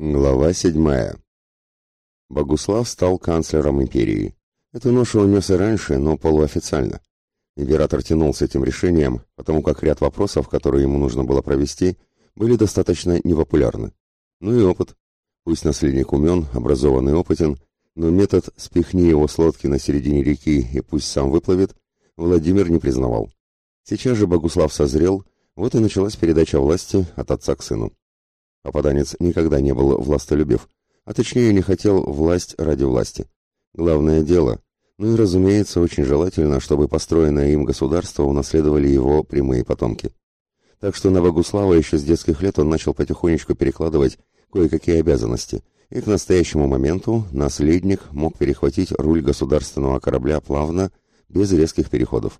Глава седьмая. Богуслав стал канцлером империи. Эту ношу он и раньше, но полуофициально. Император тянул с этим решением, потому как ряд вопросов, которые ему нужно было провести, были достаточно непопулярны. Ну и опыт. Пусть наследник умен, образованный опытен, но метод «спихни его с лодки на середине реки и пусть сам выплывет» Владимир не признавал. Сейчас же Богуслав созрел, вот и началась передача власти от отца к сыну. Попаданец никогда не был властолюбив, а точнее не хотел власть ради власти. Главное дело, ну и разумеется, очень желательно, чтобы построенное им государство унаследовали его прямые потомки. Так что на Богуслава еще с детских лет он начал потихонечку перекладывать кое-какие обязанности, и к настоящему моменту наследник мог перехватить руль государственного корабля плавно, без резких переходов.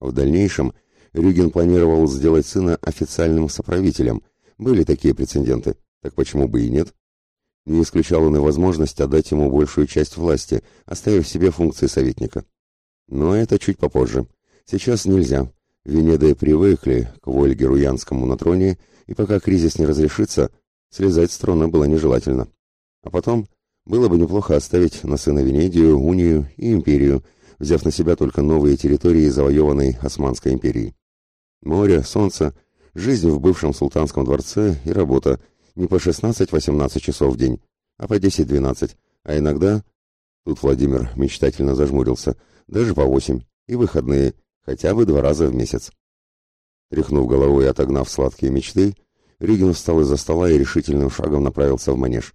В дальнейшем Рюген планировал сделать сына официальным соправителем – были такие прецеденты, так почему бы и нет? Не исключал он и возможность отдать ему большую часть власти, оставив себе функции советника. Но это чуть попозже. Сейчас нельзя. Венеды привыкли к Вольгеру-Янскому на троне, и пока кризис не разрешится, слезать с трона было нежелательно. А потом было бы неплохо оставить на сына Венедию, Унию и Империю, взяв на себя только новые территории завоеванной Османской империи. Море, солнце жизнь в бывшем султанском дворце и работа не по 16-18 часов в день, а по 10-12, а иногда, тут Владимир мечтательно зажмурился, даже по 8, и выходные, хотя бы два раза в месяц. Тряхнув головой и отогнав сладкие мечты, Ригин встал из-за стола и решительным шагом направился в манеж.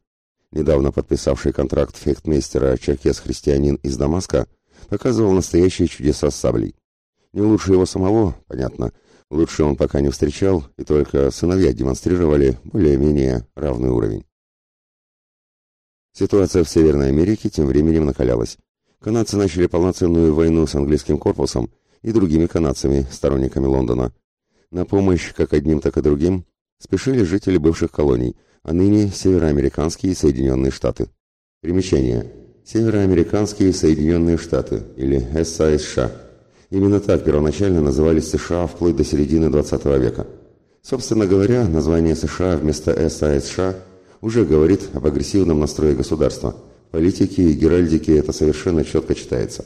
Недавно подписавший контракт фехтмейстера черкес-христианин из Дамаска показывал настоящие чудеса с саблей. Не лучше его самого, понятно, Лучше он пока не встречал, и только сыновья демонстрировали более-менее равный уровень. Ситуация в Северной Америке тем временем накалялась. Канадцы начали полноценную войну с английским корпусом и другими канадцами, сторонниками Лондона. На помощь как одним, так и другим спешили жители бывших колоний, а ныне североамериканские Соединенные Штаты. Примечание. Североамериканские Соединенные Штаты, или САСШ Именно так первоначально назывались США вплоть до середины XX века. Собственно говоря, название США вместо САСШ уже говорит об агрессивном настрое государства. Политики и геральдики это совершенно четко читается.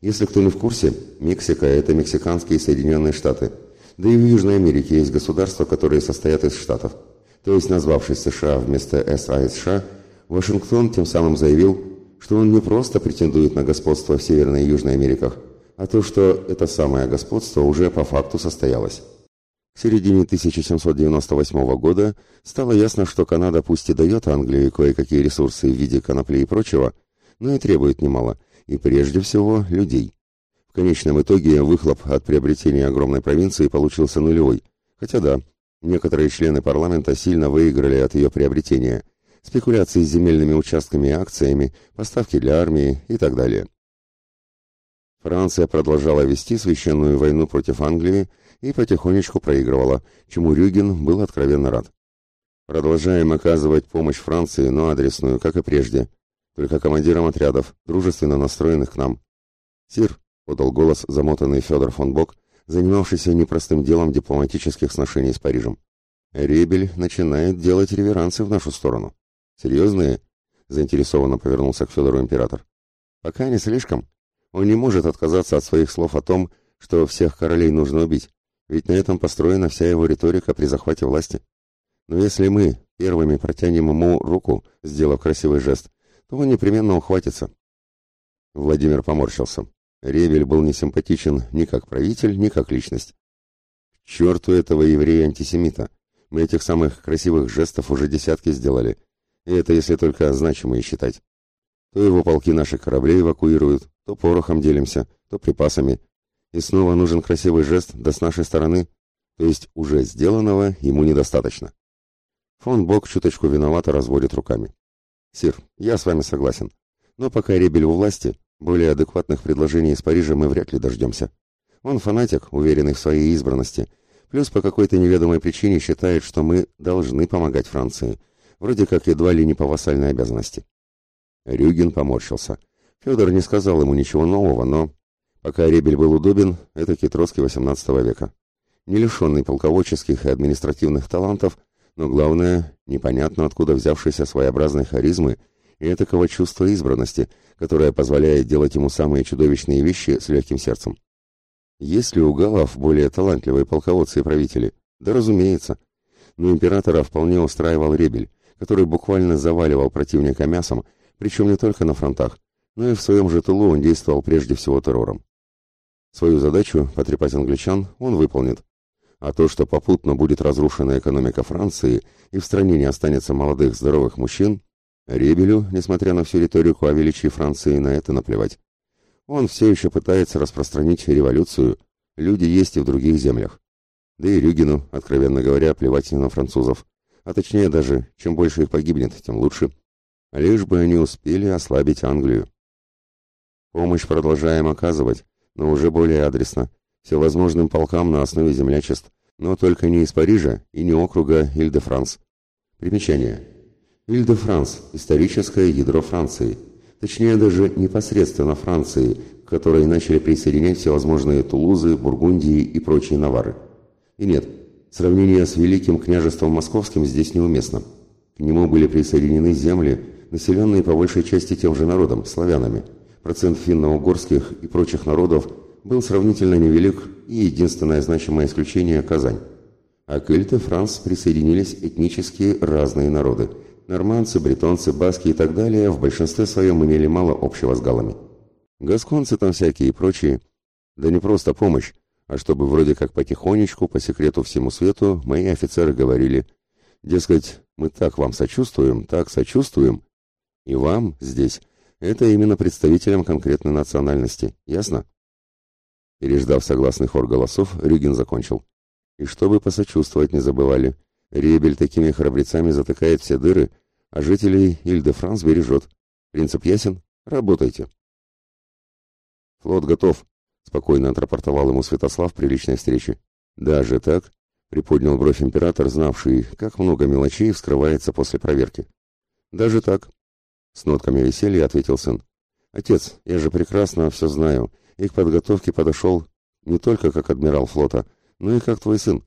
Если кто не в курсе, Мексика – это мексиканские Соединенные Штаты. Да и в Южной Америке есть государства, которые состоят из штатов. То есть, назвавшись США вместо САСШ, Вашингтон тем самым заявил, что он не просто претендует на господство в Северной и Южной Америках, а то, что это самое господство уже по факту состоялось. В середине 1798 года стало ясно, что Канада пусть и дает Англии кое-какие ресурсы в виде конопли и прочего, но и требует немало, и прежде всего людей. В конечном итоге выхлоп от приобретения огромной провинции получился нулевой, хотя да, некоторые члены парламента сильно выиграли от ее приобретения, спекуляции с земельными участками и акциями, поставки для армии и так далее. Франция продолжала вести священную войну против Англии и потихонечку проигрывала, чему Рюген был откровенно рад. Продолжаем оказывать помощь Франции, но адресную, как и прежде, только командирам отрядов, дружественно настроенных к нам. «Сир», — подал голос замотанный Федор фон Бок, занимавшийся непростым делом дипломатических сношений с Парижем. «Ребель начинает делать реверансы в нашу сторону». «Серьезные?» — заинтересованно повернулся к Федору император. «Пока не слишком», он не может отказаться от своих слов о том, что всех королей нужно убить, ведь на этом построена вся его риторика при захвате власти. Но если мы первыми протянем ему руку, сделав красивый жест, то он непременно ухватится. Владимир поморщился. Ревель был несимпатичен ни как правитель, ни как личность. К черту этого еврея-антисемита! Мы этих самых красивых жестов уже десятки сделали, и это если только значимые считать. То его полки наших кораблей эвакуируют, то порохом делимся, то припасами. И снова нужен красивый жест, да с нашей стороны, то есть уже сделанного ему недостаточно. Фон Бок чуточку виновато разводит руками. Сир, я с вами согласен. Но пока Ребель у власти, более адекватных предложений из Парижа мы вряд ли дождемся. Он фанатик, уверенный в своей избранности, плюс по какой-то неведомой причине считает, что мы должны помогать Франции, вроде как едва ли не по вассальной обязанности. Рюгин поморщился. Федор не сказал ему ничего нового, но... Пока Ребель был удобен, это Китровский XVIII века. Не лишенный полководческих и административных талантов, Но главное, непонятно откуда взявшейся своеобразной харизмы и этакого чувства избранности, которое позволяет делать ему самые чудовищные вещи с легким сердцем. Есть ли у галов более талантливые полководцы и правители? Да разумеется. Но императора вполне устраивал Ребель, который буквально заваливал противника мясом, причем не только на фронтах, но и в своем же тылу он действовал прежде всего террором. Свою задачу, потрепать англичан, он выполнит. А то, что попутно будет разрушена экономика Франции и в стране не останется молодых здоровых мужчин, Ребелю, несмотря на всю риторику о величии Франции, на это наплевать. Он все еще пытается распространить революцию, люди есть и в других землях. Да и Рюгину, откровенно говоря, плевать на французов. А точнее даже, чем больше их погибнет, тем лучше. Лишь бы они успели ослабить Англию. Помощь продолжаем оказывать, но уже более адресно, всевозможным полкам на основе землячеств, но только не из Парижа и не округа Иль-де-Франс. Примечание. Иль-де-Франс – историческое ядро Франции. Точнее, даже непосредственно Франции, к которой начали присоединять всевозможные Тулузы, Бургундии и прочие Навары. И нет, сравнение с Великим княжеством Московским здесь неуместно. К нему были присоединены земли, населенные по большей части тем же народом, славянами. Процент финно-угорских и прочих народов был сравнительно невелик, и единственное значимое исключение – Казань. А к Эльте-Франс присоединились этнически разные народы – Нормандцы, бретонцы, баски и так далее в большинстве своем имели мало общего с галами. Гасконцы там всякие и прочие. Да не просто помощь, а чтобы вроде как потихонечку, по секрету всему свету, мои офицеры говорили, дескать, мы так вам сочувствуем, так сочувствуем, и вам здесь, это именно представителям конкретной национальности, ясно? Переждав согласный хор голосов, Рюгин закончил. И чтобы посочувствовать не забывали, Ребель такими храбрецами затыкает все дыры, а жителей Иль-де-Франс бережет. Принцип ясен? Работайте. Флот готов, спокойно отрапортовал ему Святослав при личной встрече. Даже так? Приподнял бровь император, знавший, как много мелочей вскрывается после проверки. Даже так? С нотками веселья ответил сын. Отец, я же прекрасно все знаю. И к подготовке подошел не только как адмирал флота, но и как твой сын.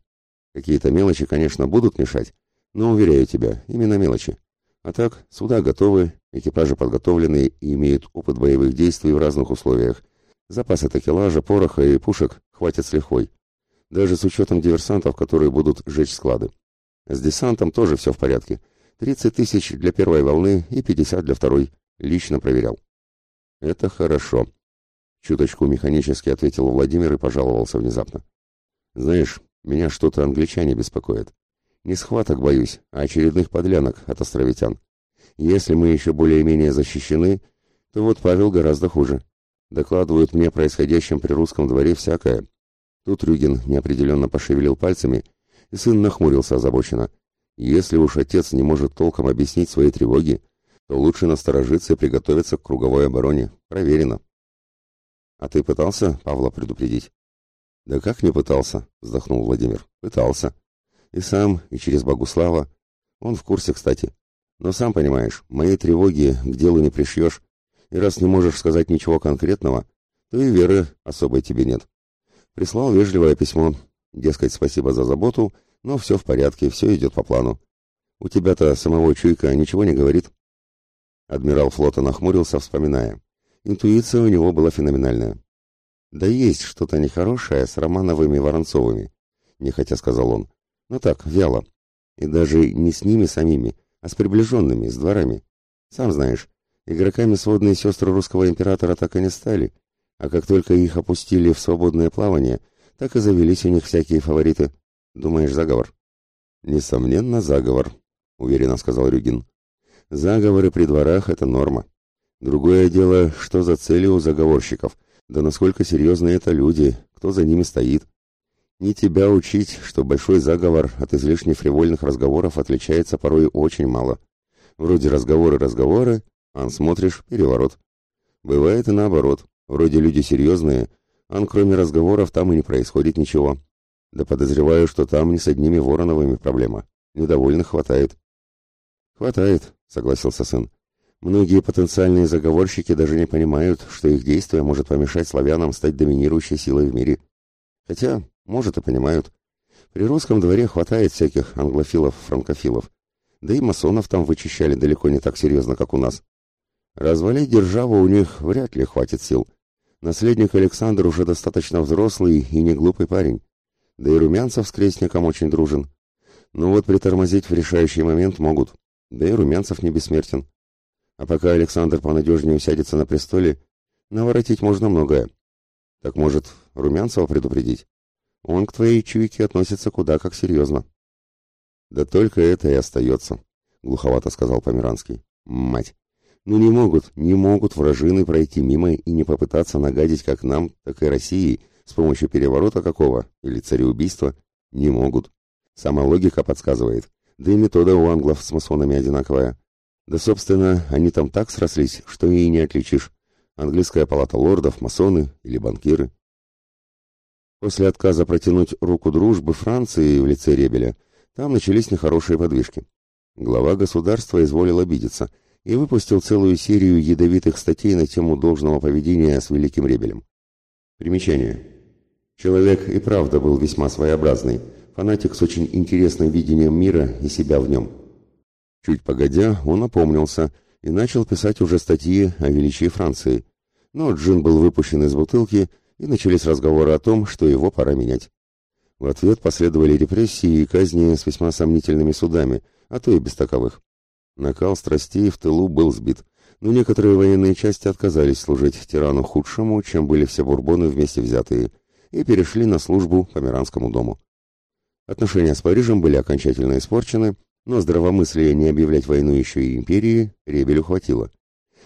Какие-то мелочи, конечно, будут мешать, но, уверяю тебя, именно мелочи. А так, суда готовы, экипажи подготовлены и имеют опыт боевых действий в разных условиях. Запасы такелажа, пороха и пушек хватит с лихвой. Даже с учетом диверсантов, которые будут сжечь склады. С десантом тоже все в порядке. 30 тысяч для первой волны и 50 для второй. Лично проверял. Это хорошо. Чуточку механически ответил Владимир и пожаловался внезапно. Знаешь, меня что-то англичане беспокоят. Не схваток боюсь, а очередных подлянок от островитян. Если мы еще более-менее защищены, то вот Павел гораздо хуже. Докладывают мне происходящем при русском дворе всякое. Тут Рюгин неопределенно пошевелил пальцами, и сын нахмурился озабоченно. Если уж отец не может толком объяснить свои тревоги, то лучше насторожиться и приготовиться к круговой обороне. Проверено. А ты пытался Павла предупредить? «Да как не пытался?» — вздохнул Владимир. «Пытался. И сам, и через Богуслава. Он в курсе, кстати. Но сам понимаешь, моей тревоги к делу не пришьешь. И раз не можешь сказать ничего конкретного, то и веры особой тебе нет. Прислал вежливое письмо. Дескать, спасибо за заботу, но все в порядке, все идет по плану. У тебя-то самого чуйка ничего не говорит?» Адмирал флота нахмурился, вспоминая. Интуиция у него была феноменальная. Да есть что-то нехорошее с Романовыми Воронцовыми, нехотя сказал он. Ну так, вяло. И даже не с ними самими, а с приближенными, с дворами. Сам знаешь, игроками сводные сестры русского императора так и не стали, а как только их опустили в свободное плавание, так и завелись у них всякие фавориты. Думаешь, заговор? Несомненно, заговор, уверенно сказал Рюгин. Заговоры при дворах — это норма. Другое дело, что за цели у заговорщиков — да насколько серьезны это люди, кто за ними стоит. Не тебя учить, что большой заговор от излишне фривольных разговоров отличается порой очень мало. Вроде разговоры-разговоры, а смотришь, переворот. Бывает и наоборот. Вроде люди серьезные, а кроме разговоров там и не происходит ничего. Да подозреваю, что там не с одними Вороновыми проблема. Недовольных хватает. Хватает, согласился сын. Многие потенциальные заговорщики даже не понимают, что их действие может помешать славянам стать доминирующей силой в мире. Хотя, может, и понимают. При русском дворе хватает всяких англофилов-франкофилов. Да и масонов там вычищали далеко не так серьезно, как у нас. Развалить державу у них вряд ли хватит сил. Наследник Александр уже достаточно взрослый и не глупый парень. Да и Румянцев с крестником очень дружен. Но вот притормозить в решающий момент могут. Да и Румянцев не бессмертен. А пока Александр понадежнее усядется на престоле, наворотить можно многое. Так может, Румянцева предупредить? Он к твоей чуйке относится куда как серьезно. Да только это и остается, глуховато сказал Померанский. Мать! Ну не могут, не могут вражины пройти мимо и не попытаться нагадить как нам, так и России с помощью переворота какого или цареубийства. Не могут. Сама логика подсказывает. Да и метода у англов с масонами одинаковая. Да, собственно, они там так срослись, что и не отличишь. Английская палата лордов, масоны или банкиры. После отказа протянуть руку дружбы Франции в лице Ребеля, там начались нехорошие подвижки. Глава государства изволил обидеться и выпустил целую серию ядовитых статей на тему должного поведения с Великим Ребелем. Примечание. Человек и правда был весьма своеобразный, фанатик с очень интересным видением мира и себя в нем. Чуть погодя, он опомнился и начал писать уже статьи о величии Франции. Но джин был выпущен из бутылки, и начались разговоры о том, что его пора менять. В ответ последовали репрессии и казни с весьма сомнительными судами, а то и без таковых. Накал страстей в тылу был сбит, но некоторые военные части отказались служить тирану худшему, чем были все бурбоны вместе взятые, и перешли на службу по Миранскому дому. Отношения с Парижем были окончательно испорчены, но здравомыслие не объявлять войну еще и империи Ребелю хватило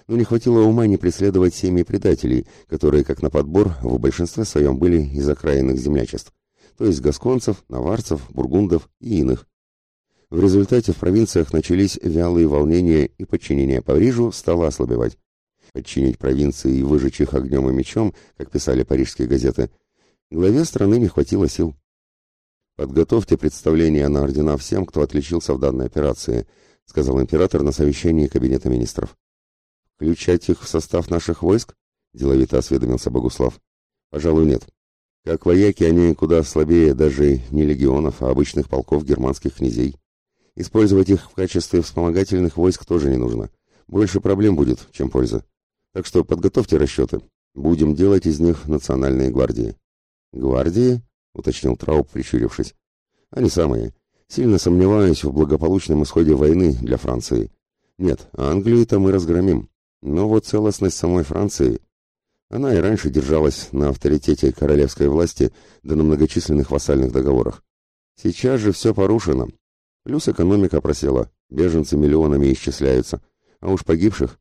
но не хватило ума не преследовать семьи предателей, которые, как на подбор, в большинстве своем были из окраинных землячеств, то есть гасконцев, наварцев, бургундов и иных. В результате в провинциях начались вялые волнения, и подчинение Парижу стало ослабевать. Подчинить провинции и выжечь их огнем и мечом, как писали парижские газеты, главе страны не хватило сил. «Подготовьте представление на ордена всем, кто отличился в данной операции», сказал император на совещании Кабинета министров. «Включать их в состав наших войск?» — деловито осведомился Богуслав. «Пожалуй, нет. Как вояки они куда слабее даже не легионов, а обычных полков германских князей. Использовать их в качестве вспомогательных войск тоже не нужно. Больше проблем будет, чем польза. Так что подготовьте расчеты. Будем делать из них национальные гвардии». «Гвардии?» — уточнил Трауб, прищурившись. «Они самые. Сильно сомневаюсь в благополучном исходе войны для Франции. Нет, Англию-то мы разгромим. Но вот целостность самой Франции, она и раньше держалась на авторитете королевской власти да на многочисленных вассальных договорах. Сейчас же все порушено. Плюс экономика просела, беженцы миллионами исчисляются, а уж погибших.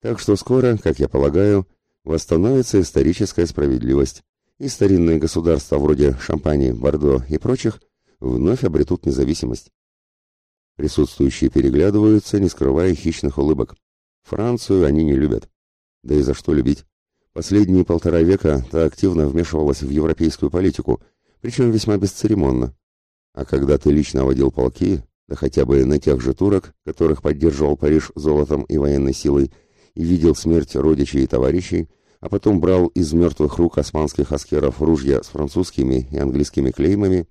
Так что скоро, как я полагаю, восстановится историческая справедливость, и старинные государства вроде Шампании, Бордо и прочих вновь обретут независимость. Присутствующие переглядываются, не скрывая хищных улыбок. Францию они не любят. Да и за что любить? Последние полтора века та активно вмешивалась в европейскую политику, причем весьма бесцеремонно. А когда ты лично водил полки, да хотя бы на тех же турок, которых поддерживал Париж золотом и военной силой, и видел смерть родичей и товарищей, а потом брал из мертвых рук османских аскеров ружья с французскими и английскими клеймами,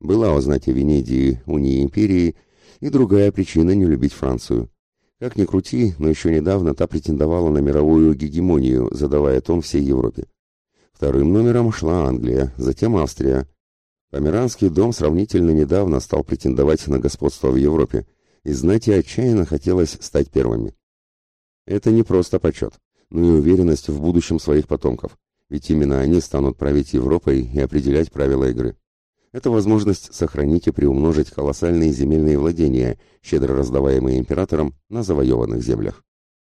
была о знати Венедии, унии империи, и другая причина не любить Францию. Как ни крути, но еще недавно та претендовала на мировую гегемонию, задавая тон всей Европе. Вторым номером шла Англия, затем Австрия. Померанский дом сравнительно недавно стал претендовать на господство в Европе, и знати отчаянно хотелось стать первыми. Это не просто почет, но и уверенность в будущем своих потомков, ведь именно они станут править Европой и определять правила игры. Это возможность сохранить и приумножить колоссальные земельные владения, щедро раздаваемые императором на завоеванных землях.